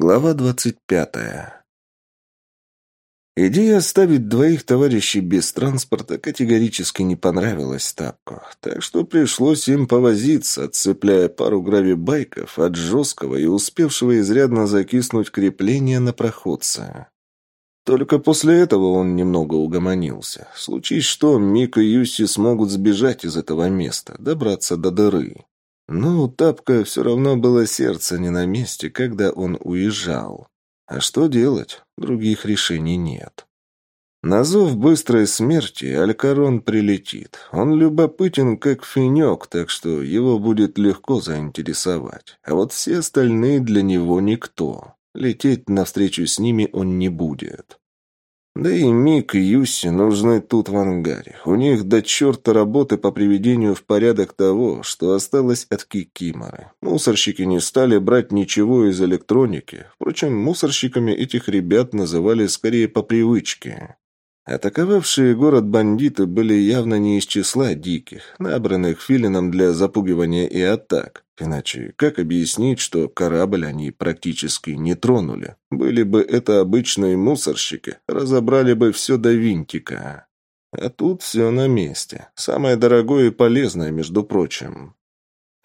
Глава двадцать пятая. Идея оставить двоих товарищей без транспорта категорически не понравилась Тапку, так что пришлось им повозиться, отцепляя пару гравибайков от жесткого и успевшего изрядно закиснуть крепления на проходце. Только после этого он немного угомонился. Случись что, Мик и Юси смогут сбежать из этого места, добраться до дыры. Но у Тапка все равно было сердце не на месте, когда он уезжал. А что делать? Других решений нет. На зов быстрой смерти Алькарон прилетит. Он любопытен, как финек, так что его будет легко заинтересовать. А вот все остальные для него никто. Лететь навстречу с ними он не будет. Да и Мик и Юси нужны тут в ангаре. У них до черта работы по приведению в порядок того, что осталось от Кикиморы. Мусорщики не стали брать ничего из электроники. Впрочем, мусорщиками этих ребят называли скорее по привычке. Атаковавшие город бандиты были явно не из числа диких, набранных филином для запугивания и атак. Иначе как объяснить, что корабль они практически не тронули? Были бы это обычные мусорщики, разобрали бы все до винтика. А тут все на месте. Самое дорогое и полезное, между прочим.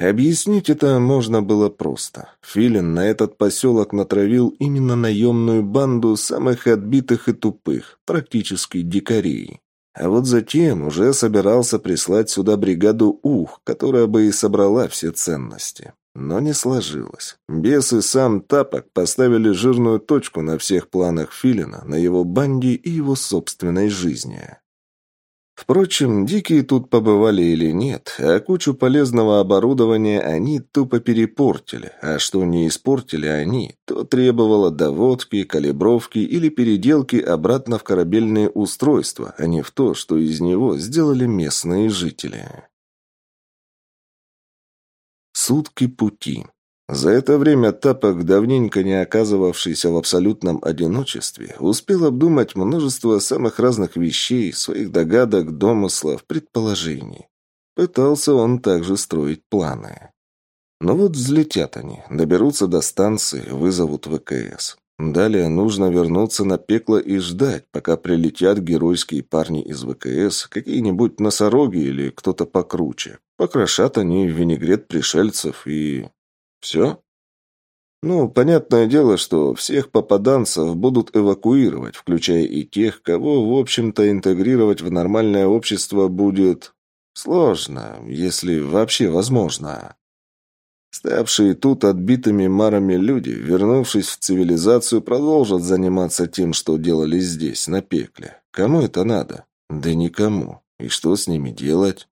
Объяснить это можно было просто. Филин на этот поселок натравил именно наемную банду самых отбитых и тупых, практически дикарей. А вот затем уже собирался прислать сюда бригаду УХ, которая бы и собрала все ценности. Но не сложилось. Бес и сам Тапок поставили жирную точку на всех планах Филина, на его банде и его собственной жизни. Впрочем, дикие тут побывали или нет, а кучу полезного оборудования они тупо перепортили, а что не испортили они, то требовало доводки, калибровки или переделки обратно в корабельные устройства, а не в то, что из него сделали местные жители. Сутки пути. За это время Тапок, давненько не оказывавшийся в абсолютном одиночестве, успел обдумать множество самых разных вещей, своих догадок, домыслов, предположений. Пытался он также строить планы. Но вот взлетят они, доберутся до станции, вызовут ВКС. Далее нужно вернуться на пекло и ждать, пока прилетят геройские парни из ВКС, какие-нибудь носороги или кто-то покруче. Покрошат они винегрет пришельцев и... Все? Ну, понятное дело, что всех попаданцев будут эвакуировать, включая и тех, кого, в общем-то, интегрировать в нормальное общество будет сложно, если вообще возможно. Ставшие тут отбитыми марами люди, вернувшись в цивилизацию, продолжат заниматься тем, что делали здесь, на пекле. Кому это надо? Да никому. И что с ними делать?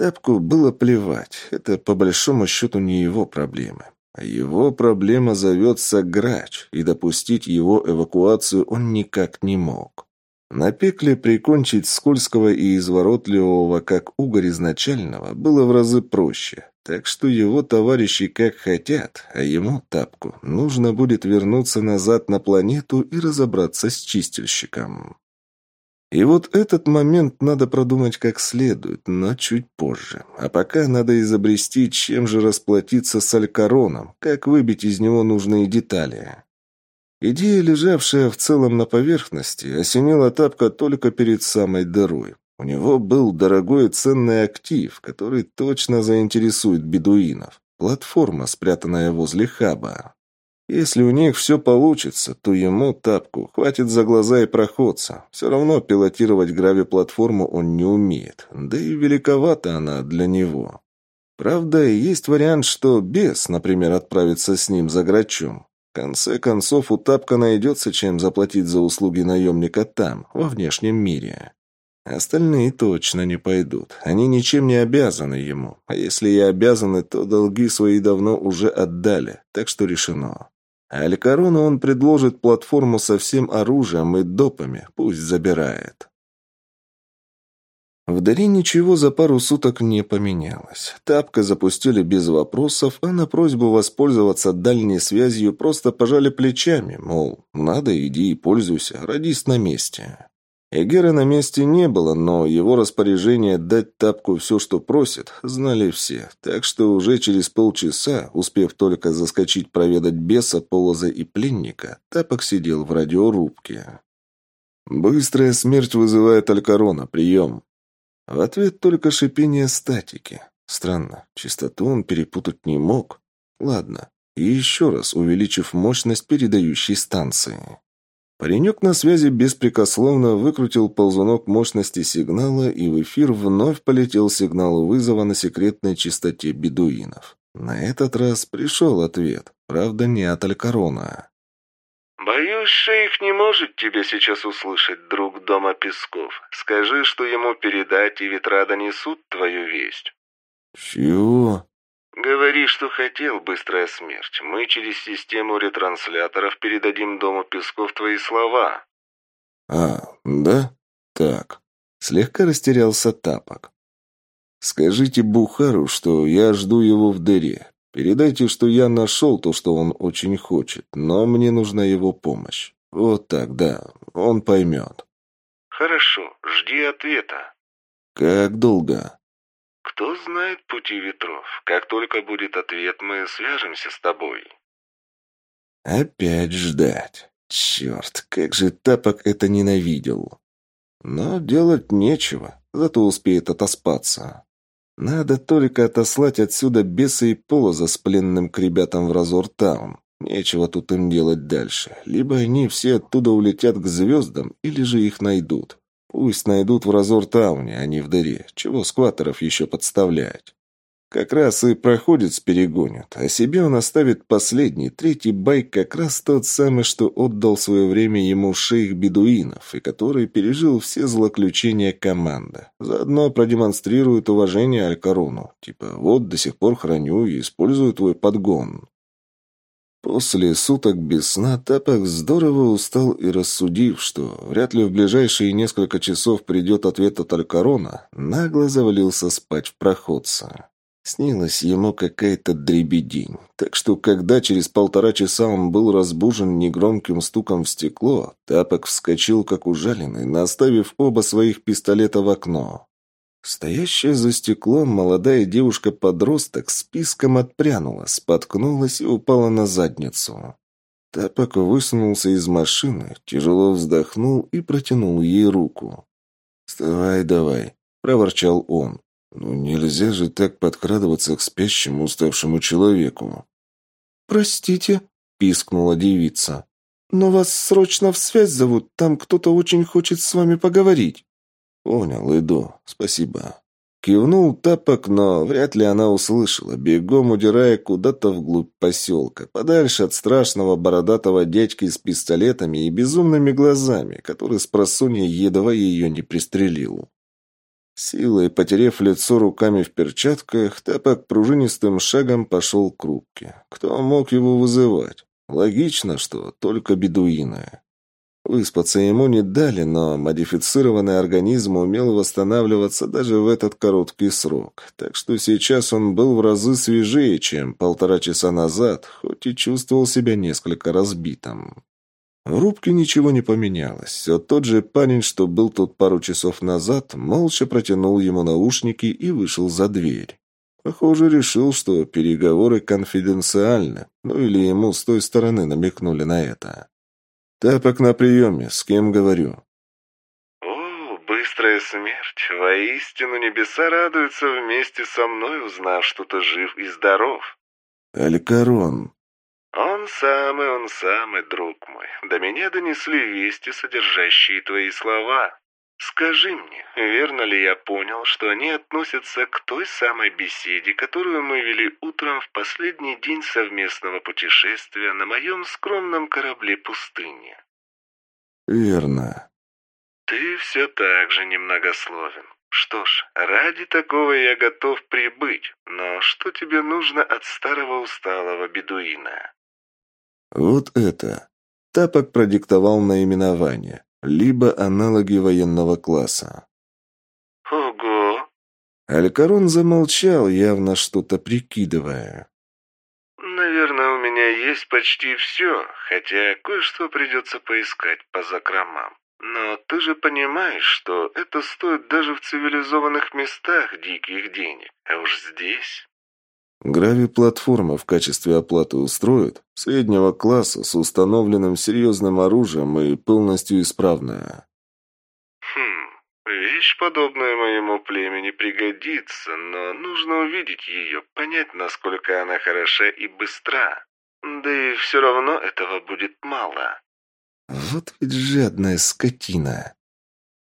Тапку было плевать, это по большому счету не его проблемы. А его проблема зовется Грач, и допустить его эвакуацию он никак не мог. На пекле прикончить скользкого и изворотливого, как угорь изначального, было в разы проще. Так что его товарищи как хотят, а ему, Тапку, нужно будет вернуться назад на планету и разобраться с чистильщиком. И вот этот момент надо продумать как следует, но чуть позже. А пока надо изобрести, чем же расплатиться с Алькароном, как выбить из него нужные детали. Идея, лежавшая в целом на поверхности, осенила тапка только перед самой дырой. У него был дорогой и ценный актив, который точно заинтересует бедуинов. Платформа, спрятанная возле хаба. Если у них все получится, то ему, тапку, хватит за глаза и проходца. Все равно пилотировать грави-платформу он не умеет, да и великовата она для него. Правда, есть вариант, что бес, например, отправится с ним за грачом. В конце концов, у Тапка найдется, чем заплатить за услуги наемника там, во внешнем мире. Остальные точно не пойдут. Они ничем не обязаны ему. А если и обязаны, то долги свои давно уже отдали. Так что решено. А Алькарону он предложит платформу со всем оружием и допами, пусть забирает. В Даре ничего за пару суток не поменялось. Тапка запустили без вопросов, а на просьбу воспользоваться дальней связью просто пожали плечами, мол, надо, иди и пользуйся, родись на месте. Эгера на месте не было, но его распоряжение дать тапку все, что просит, знали все. Так что уже через полчаса, успев только заскочить проведать беса, полоза и пленника, тапок сидел в радиорубке. «Быстрая смерть вызывает Алькарона. Прием!» В ответ только шипение статики. Странно, частоту он перепутать не мог. Ладно, и еще раз увеличив мощность передающей станции. Паренек на связи беспрекословно выкрутил ползунок мощности сигнала, и в эфир вновь полетел сигнал вызова на секретной частоте бедуинов. На этот раз пришел ответ, правда, не от Алькарона. «Боюсь, шейх не может тебя сейчас услышать, друг дома Песков. Скажи, что ему передать, и ветра донесут твою весть». «Чего?» «Говори, что хотел, быстрая смерть. Мы через систему ретрансляторов передадим Дому Песков твои слова». «А, да? Так». Слегка растерялся Тапок. «Скажите Бухару, что я жду его в дыре. Передайте, что я нашел то, что он очень хочет, но мне нужна его помощь. Вот так, да, он поймет». «Хорошо, жди ответа». «Как долго?» Кто знает пути ветров? Как только будет ответ, мы свяжемся с тобой. Опять ждать. Черт, как же Тапок это ненавидел. Но делать нечего, зато успеет отоспаться. Надо только отослать отсюда беса и полоза с пленным к ребятам в Разор-таун. Нечего тут им делать дальше. Либо они все оттуда улетят к звездам, или же их найдут. Пусть найдут в Разор-тауне, а не в дыре. Чего скваторов еще подставлять? Как раз и проходит с перегонят, а себе он оставит последний, третий байк, как раз тот самый, что отдал свое время ему шейх бедуинов, и который пережил все злоключения команды. Заодно продемонстрирует уважение Алькарону. Типа, вот до сих пор храню и использую твой подгон. После суток без сна Тапок здорово устал и рассудив, что вряд ли в ближайшие несколько часов придет ответ от Алькарона, нагло завалился спать в проходца. Снилась ему какая-то дребедень, так что когда через полтора часа он был разбужен негромким стуком в стекло, Тапок вскочил как ужаленный, наставив оба своих пистолета в окно. Стоящая за стеклом молодая девушка-подросток с писком отпрянула, споткнулась и упала на задницу. Тапок высунулся из машины, тяжело вздохнул и протянул ей руку. «Вставай давай», — проворчал он. «Ну нельзя же так подкрадываться к спящему уставшему человеку». «Простите», — пискнула девица. «Но вас срочно в связь зовут, там кто-то очень хочет с вами поговорить». «Понял, иду. Спасибо». Кивнул тапок, но вряд ли она услышала, бегом удирая куда-то вглубь поселка, подальше от страшного бородатого дядьки с пистолетами и безумными глазами, который с просонья едва ее не пристрелил. Силой потерев лицо руками в перчатках, тапок пружинистым шагом пошел к рубке. Кто мог его вызывать? Логично, что только бедуины. Выспаться ему не дали, но модифицированный организм умел восстанавливаться даже в этот короткий срок. Так что сейчас он был в разы свежее, чем полтора часа назад, хоть и чувствовал себя несколько разбитым. В рубке ничего не поменялось. Все тот же парень, что был тут пару часов назад, молча протянул ему наушники и вышел за дверь. Похоже, решил, что переговоры конфиденциальны, ну или ему с той стороны намекнули на это. «Тапок на приеме. С кем говорю?» «О, быстрая смерть! Воистину небеса радуются вместе со мной, узнав, что ты жив и здоров!» «Алькарон!» «Он самый, он самый, друг мой. До меня донесли вести, содержащие твои слова. Скажи мне, верно ли я понял, что они относятся к той самой беседе, которую мы вели утром в последний день совместного путешествия на моем скромном корабле пустыни? Верно. Ты все так же немногословен. Что ж, ради такого я готов прибыть, но что тебе нужно от старого усталого бедуина? Вот это. Тапок продиктовал наименование либо аналоги военного класса. «Ого!» Алькарон замолчал, явно что-то прикидывая. «Наверное, у меня есть почти все, хотя кое-что придется поискать по закромам. Но ты же понимаешь, что это стоит даже в цивилизованных местах диких денег, а уж здесь... Грави-платформа в качестве оплаты устроит? Среднего класса с установленным серьезным оружием и полностью исправная. Хм, вещь подобная моему племени пригодится, но нужно увидеть ее, понять, насколько она хороша и быстра. Да и все равно этого будет мало. Вот ведь жадная скотина.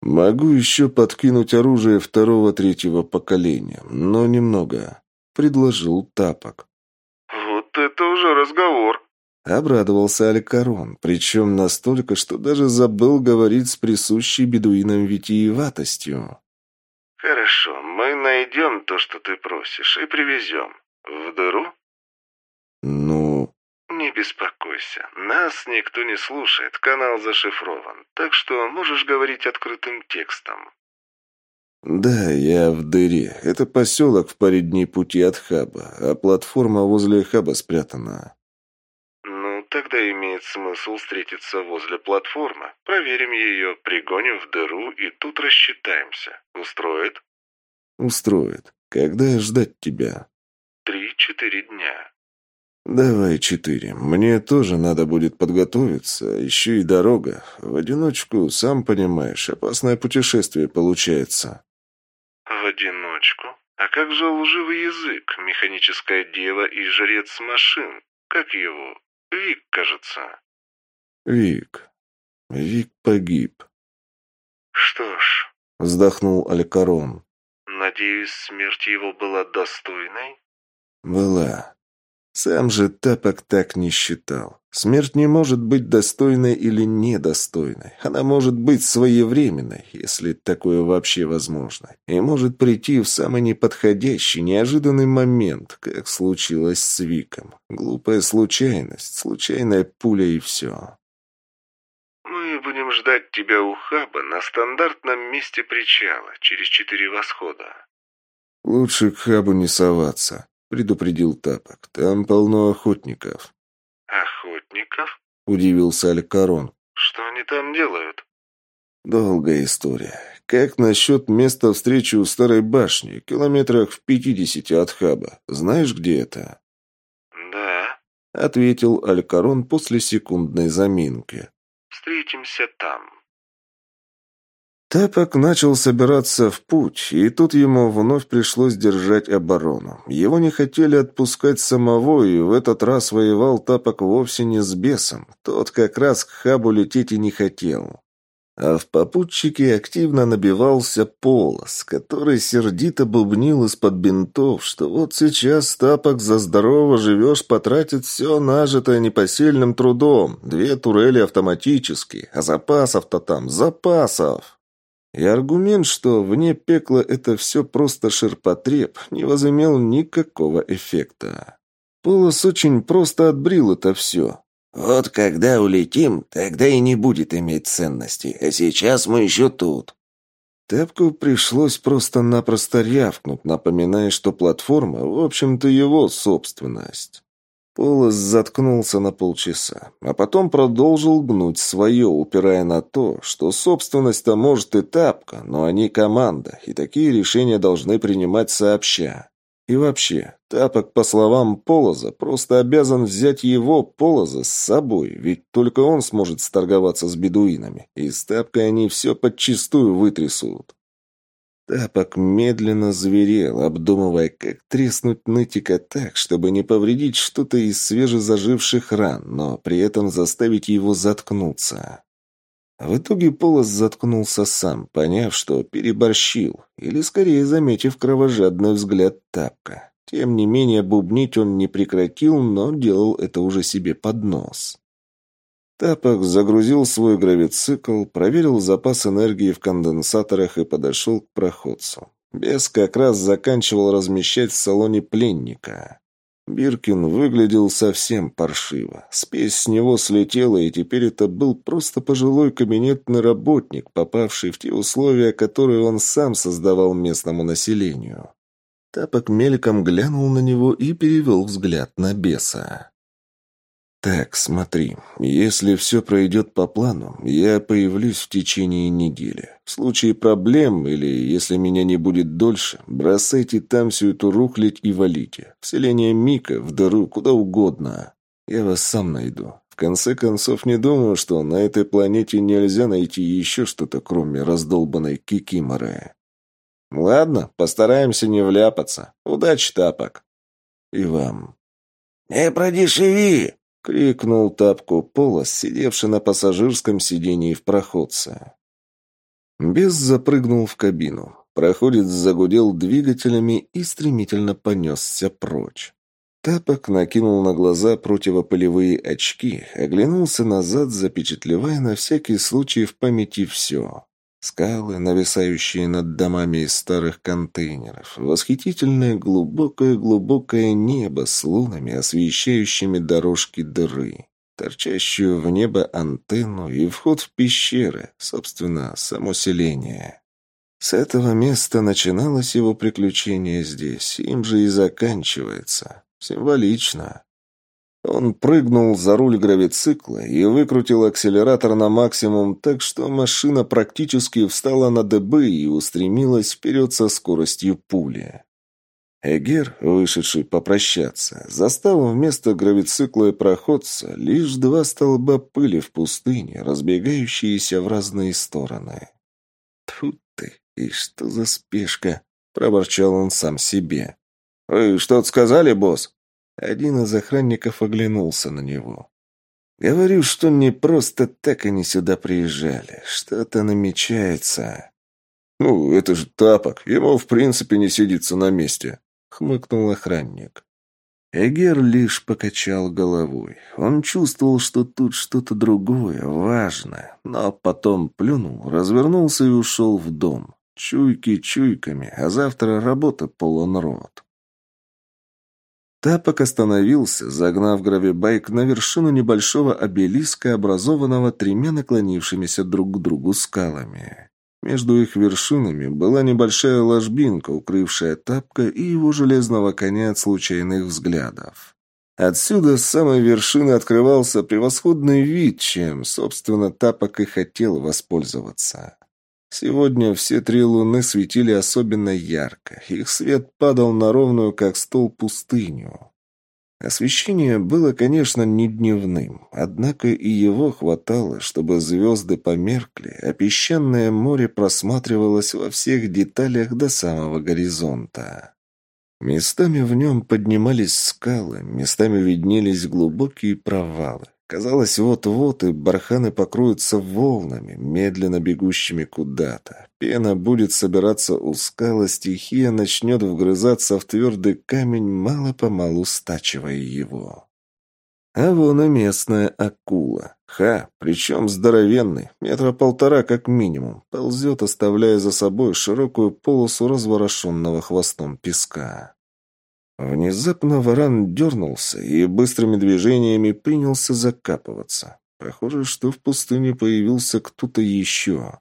Могу еще подкинуть оружие второго-третьего поколения, но немного. Предложил Тапок. Вот это уже разговор. Обрадовался Аликарон, причем настолько, что даже забыл говорить с присущей бедуинам витиеватостью. «Хорошо, мы найдем то, что ты просишь, и привезем. В дыру?» «Ну...» «Не беспокойся, нас никто не слушает, канал зашифрован, так что можешь говорить открытым текстом». «Да, я в дыре. Это поселок в паре дней пути от хаба, а платформа возле хаба спрятана». «Ну, тогда имеет смысл встретиться возле платформы. Проверим ее, пригоним в дыру и тут рассчитаемся. Устроит?» «Устроит. Когда ждать тебя?» «Три-четыре дня». «Давай четыре. Мне тоже надо будет подготовиться, еще и дорога. В одиночку, сам понимаешь, опасное путешествие получается». «В одиночку? А как же лживый язык, механическая дева и жрец машин? Как его? Вик, кажется». «Вик. Вик погиб». «Что ж...» — вздохнул Алькарон. «Надеюсь, смерть его была достойной?» «Была. Сам же Тапок так не считал. Смерть не может быть достойной или недостойной. Она может быть своевременной, если такое вообще возможно, и может прийти в самый неподходящий, неожиданный момент, как случилось с Виком. Глупая случайность, случайная пуля и все. «Мы будем ждать тебя у хаба на стандартном месте причала, через четыре восхода». «Лучше к хабу не соваться», предупредил Тапок. «Там полно охотников». «Охотников?» – удивился Алькарон. «Что они там делают?» «Долгая история. Как насчет места встречи у Старой башни, километрах в пятидесяти от хаба? Знаешь, где это?» «Да», — ответил Алькарон после секундной заминки. «Встретимся там». Тапок начал собираться в путь, и тут ему вновь пришлось держать оборону. Его не хотели отпускать самого, и в этот раз воевал Тапок вовсе не с бесом. Тот как раз к хабу лететь и не хотел. А в попутчике активно набивался полос, который сердито бубнил из-под бинтов, что вот сейчас тапок за здорово живешь потратит все нажитое непосильным трудом, две турели автоматически, а запасов-то там, запасов. И аргумент, что вне пекла это все просто ширпотреб, не возымел никакого эффекта. Полос очень просто отбрил это все. «Вот когда улетим, тогда и не будет иметь ценности, а сейчас мы еще тут». Тэпку пришлось просто-напросто рявкнуть, напоминая, что платформа, в общем-то, его собственность. Полос заткнулся на полчаса, а потом продолжил гнуть свое, упирая на то, что собственность-то может и тапка, но они команда, и такие решения должны принимать сообща. И вообще, Тапок, по словам Полоза, просто обязан взять его, Полоза, с собой, ведь только он сможет сторговаться с бедуинами, и с Тапкой они все подчистую вытрясут. Тапок медленно зверел, обдумывая, как треснуть нытика так, чтобы не повредить что-то из свежезаживших ран, но при этом заставить его заткнуться. В итоге Полос заткнулся сам, поняв, что переборщил, или скорее заметив кровожадный взгляд Тапка. Тем не менее, бубнить он не прекратил, но делал это уже себе под нос. Тапок загрузил свой гравицикл, проверил запас энергии в конденсаторах и подошел к проходцу. Бес как раз заканчивал размещать в салоне пленника. Биркин выглядел совсем паршиво. Спесь с него слетела, и теперь это был просто пожилой кабинетный работник, попавший в те условия, которые он сам создавал местному населению. Тапок мельком глянул на него и перевел взгляд на беса. «Так, смотри, если все пройдет по плану, я появлюсь в течение недели. В случае проблем или если меня не будет дольше, бросайте там всю эту рухлядь и валите. В селение Мика, в дыру, куда угодно. Я вас сам найду. В конце концов, не думаю, что на этой планете нельзя найти еще что-то, кроме раздолбанной кикиморы. Ладно, постараемся не вляпаться. Удачи, тапок. И вам. «Не продешеви!» — крикнул тапку Полос, сидевший на пассажирском сидении в проходце. Бес запрыгнул в кабину. Проходец загудел двигателями и стремительно понесся прочь. Тапок накинул на глаза противопылевые очки, оглянулся назад, запечатлевая на всякий случай в памяти все. Скалы, нависающие над домами из старых контейнеров. Восхитительное глубокое-глубокое небо с лунами, освещающими дорожки дыры. Торчащую в небо антенну и вход в пещеры, собственно, само селение. С этого места начиналось его приключение здесь, им же и заканчивается. Символично. Он прыгнул за руль гравицикла и выкрутил акселератор на максимум, так что машина практически встала на ДБ и устремилась вперед со скоростью пули. Эгер, вышедший попрощаться, застал вместо гравицикла и проходца лишь два столба пыли в пустыне, разбегающиеся в разные стороны. «Тьфу ты, и что за спешка!» — проворчал он сам себе. «Вы что-то сказали, босс?» Один из охранников оглянулся на него. «Говорю, что не просто так они сюда приезжали. Что-то намечается». «Ну, это же тапок. Ему, в принципе, не сидится на месте», — хмыкнул охранник. Эгер лишь покачал головой. Он чувствовал, что тут что-то другое, важное, но потом плюнул, развернулся и ушел в дом. Чуйки чуйками, а завтра работа полон рот. Тапок остановился, загнав гравибайк на вершину небольшого обелиска, образованного тремя наклонившимися друг к другу скалами. Между их вершинами была небольшая ложбинка, укрывшая Тапка и его железного коня от случайных взглядов. Отсюда с самой вершины открывался превосходный вид, чем, собственно, Тапок и хотел воспользоваться. Сегодня все три луны светили особенно ярко. Их свет падал на ровную, как стол, пустыню. Освещение было, конечно, не дневным, однако и его хватало, чтобы звезды померкли, а песчаное море просматривалось во всех деталях до самого горизонта. Местами в нем поднимались скалы, местами виднелись глубокие провалы. Казалось, вот-вот и барханы покроются волнами, медленно бегущими куда-то. Пена будет собираться у скала, стихия начнет вгрызаться в твердый камень, мало-помалу стачивая его. А вон и местная акула. Ха, причем здоровенный, метра полтора как минимум, ползет, оставляя за собой широкую полосу разворошенного хвостом песка. Внезапно варан дернулся и быстрыми движениями принялся закапываться. Похоже, что в пустыне появился кто-то еще.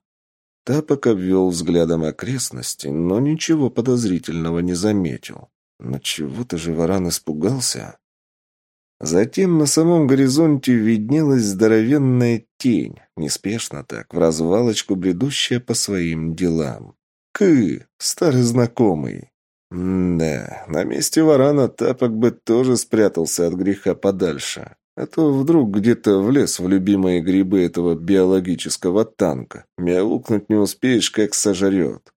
Тапок обвел взглядом окрестности, но ничего подозрительного не заметил. Но чего-то же варан испугался. Затем на самом горизонте виднелась здоровенная тень, неспешно так, в развалочку бредущая по своим делам. Кы, старый знакомый. «Да, на месте варана тапок бы тоже спрятался от греха подальше. А то вдруг где-то влез в любимые грибы этого биологического танка. Мяукнуть не успеешь, как сожрет».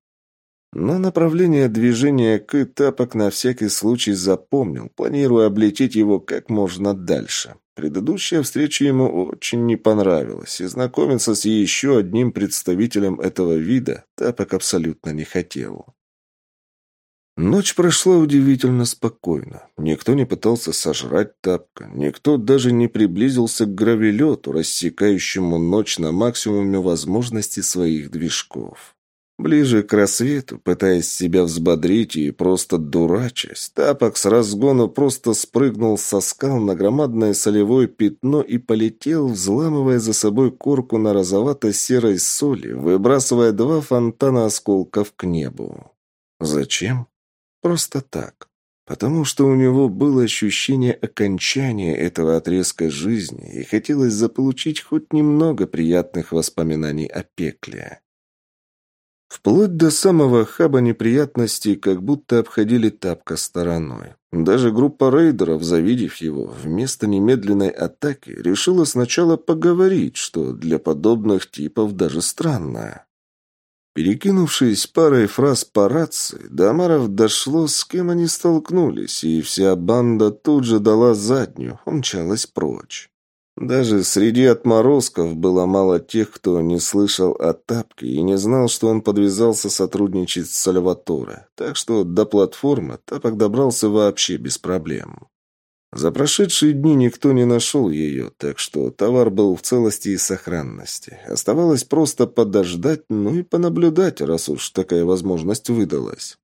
Но направление движения к тапок на всякий случай запомнил, планируя облететь его как можно дальше. Предыдущая встреча ему очень не понравилась, и знакомиться с еще одним представителем этого вида тапок абсолютно не хотел. Ночь прошла удивительно спокойно. Никто не пытался сожрать тапка, никто даже не приблизился к гравелету, рассекающему ночь на максимуме возможностей своих движков. Ближе к рассвету, пытаясь себя взбодрить и просто дурачась, тапок с разгону просто спрыгнул со скал на громадное солевое пятно и полетел, взламывая за собой корку на розовато-серой соли, выбрасывая два фонтана осколков к небу. Зачем? Просто так. потому что у него было ощущение окончания этого отрезка жизни и хотелось заполучить хоть немного приятных воспоминаний о пекле. Вплоть до самого хаба неприятностей как будто обходили тапка стороной. Даже группа рейдеров, завидев его, вместо немедленной атаки решила сначала поговорить, что для подобных типов даже странно. Перекинувшись парой фраз по рации, до дошло, с кем они столкнулись, и вся банда тут же дала заднюю, умчалась прочь. Даже среди отморозков было мало тех, кто не слышал о Тапке и не знал, что он подвязался сотрудничать с Сальваторе, так что до платформы Тапок добрался вообще без проблем. За прошедшие дни никто не нашел ее, так что товар был в целости и сохранности. Оставалось просто подождать, ну и понаблюдать, раз уж такая возможность выдалась.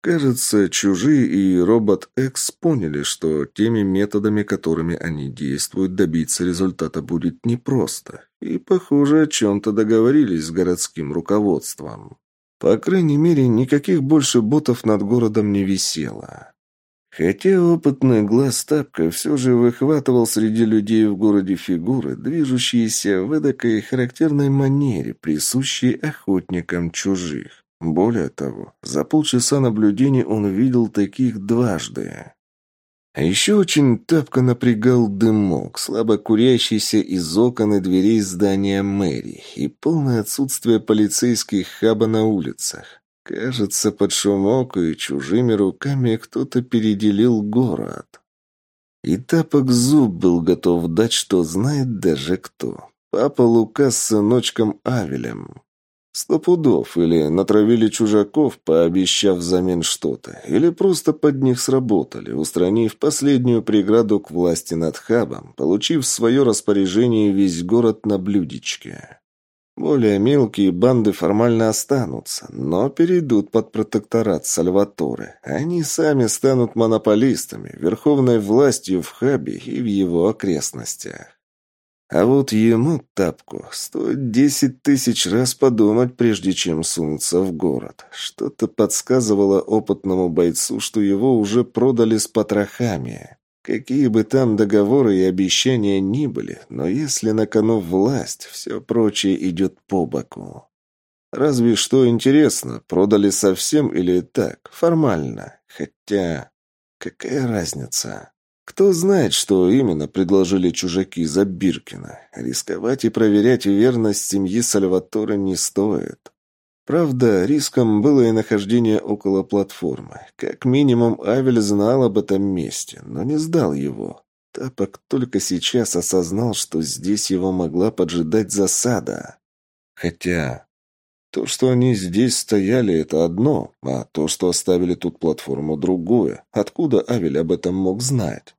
Кажется, чужие и робот X поняли, что теми методами, которыми они действуют, добиться результата будет непросто. И, похоже, о чем-то договорились с городским руководством. По крайней мере, никаких больше ботов над городом не висело. Хотя опытный глаз тапка все же выхватывал среди людей в городе фигуры, движущиеся в эдакой характерной манере, присущей охотникам чужих. Более того, за полчаса наблюдений он видел таких дважды. А еще очень тапко напрягал дымок, слабо курящийся из окон и дверей здания мэрии, и полное отсутствие полицейских хаба на улицах. Кажется, под шумок и чужими руками кто-то переделил город. И тапок зуб был готов дать, что знает даже кто. Папа Лука с сыночком Авелем. Сто пудов, или натравили чужаков, пообещав взамен что-то, или просто под них сработали, устранив последнюю преграду к власти над хабом, получив в свое распоряжение весь город на блюдечке. Более мелкие банды формально останутся, но перейдут под протекторат Сальваторе. Они сами станут монополистами, верховной властью в Хабе и в его окрестностях. А вот ему, тапку, стоит десять тысяч раз подумать, прежде чем сунуться в город. Что-то подсказывало опытному бойцу, что его уже продали с потрохами. Какие бы там договоры и обещания ни были, но если на кону власть, все прочее идет по боку. Разве что интересно, продали совсем или так, формально. Хотя, какая разница? Кто знает, что именно предложили чужаки за Биркина. Рисковать и проверять верность семьи Сальваторе не стоит. Правда, риском было и нахождение около платформы. Как минимум, Авель знал об этом месте, но не сдал его. Тапок только сейчас осознал, что здесь его могла поджидать засада. Хотя то, что они здесь стояли, это одно, а то, что оставили тут платформу, другое. Откуда Авель об этом мог знать?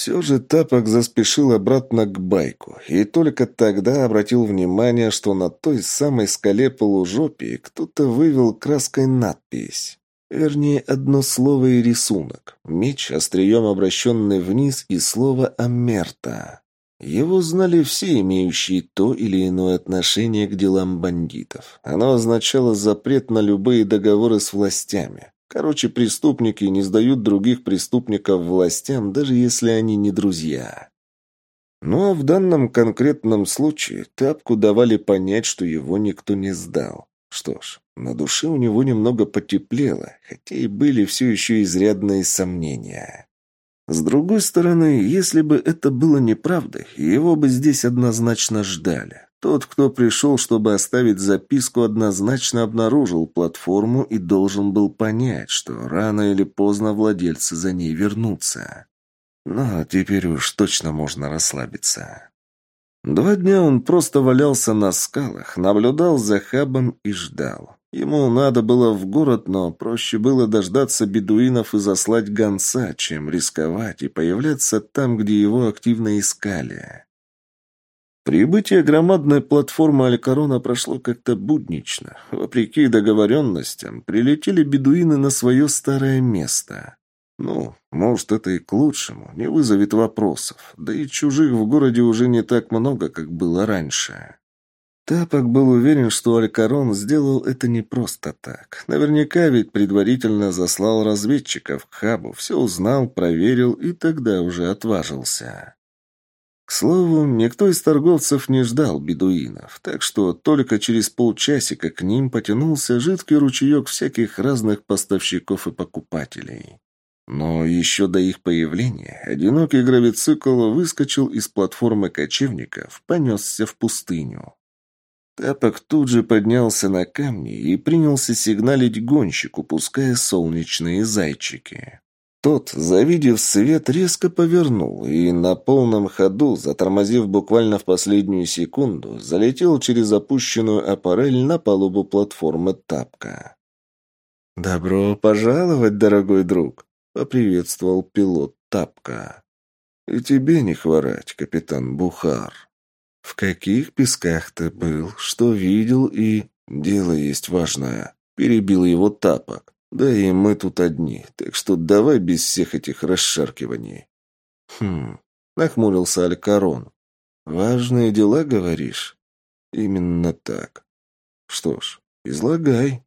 Все же Тапок заспешил обратно к байку, и только тогда обратил внимание, что на той самой скале полужопии кто-то вывел краской надпись. Вернее, одно слово и рисунок. Меч, острием обращенный вниз, и слово «Амерта». Его знали все, имеющие то или иное отношение к делам бандитов. Оно означало запрет на любые договоры с властями. Короче, преступники не сдают других преступников властям, даже если они не друзья. Ну а в данном конкретном случае Тапку давали понять, что его никто не сдал. Что ж, на душе у него немного потеплело, хотя и были все еще изрядные сомнения. С другой стороны, если бы это было неправдой, его бы здесь однозначно ждали. Тот, кто пришел, чтобы оставить записку, однозначно обнаружил платформу и должен был понять, что рано или поздно владельцы за ней вернутся. Но теперь уж точно можно расслабиться. Два дня он просто валялся на скалах, наблюдал за хабом и ждал. Ему надо было в город, но проще было дождаться бедуинов и заслать гонца, чем рисковать и появляться там, где его активно искали. Прибытие громадной платформы Алькарона прошло как-то буднично. Вопреки договоренностям, прилетели бедуины на свое старое место. Ну, может, это и к лучшему, не вызовет вопросов. Да и чужих в городе уже не так много, как было раньше. Тапок был уверен, что Алькарон сделал это не просто так. Наверняка ведь предварительно заслал разведчиков к хабу, все узнал, проверил и тогда уже отважился. К слову, никто из торговцев не ждал бедуинов, так что только через полчасика к ним потянулся жидкий ручеек всяких разных поставщиков и покупателей. Но еще до их появления одинокий гравицикл выскочил из платформы кочевников, понесся в пустыню. Тапок тут же поднялся на камни и принялся сигналить гонщику, пуская солнечные зайчики. Тот, завидев свет, резко повернул и на полном ходу, затормозив буквально в последнюю секунду, залетел через опущенную аппарель на палубу платформы «Тапка». «Добро пожаловать, дорогой друг!» — поприветствовал пилот «Тапка». «И тебе не хворать, капитан Бухар. В каких песках ты был, что видел и...» «Дело есть важное», — перебил его «Тапок». Да и мы тут одни, так что давай без всех этих расшаркиваний. Хм, нахмурился Алькарон. Важные дела, говоришь? Именно так. Что ж, излагай.